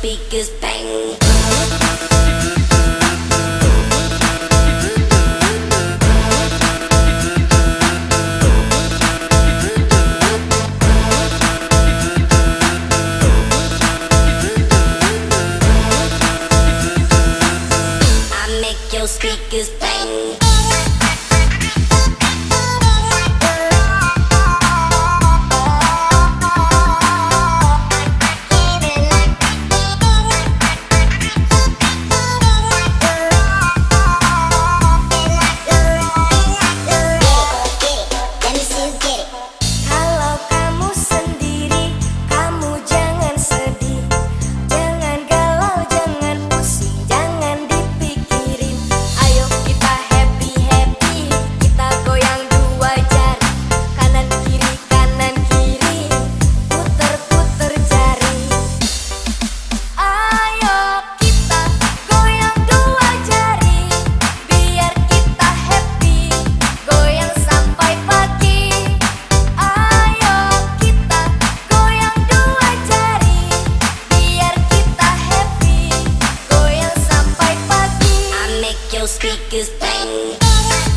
speakers bang. Speakers bang. your speakers bang.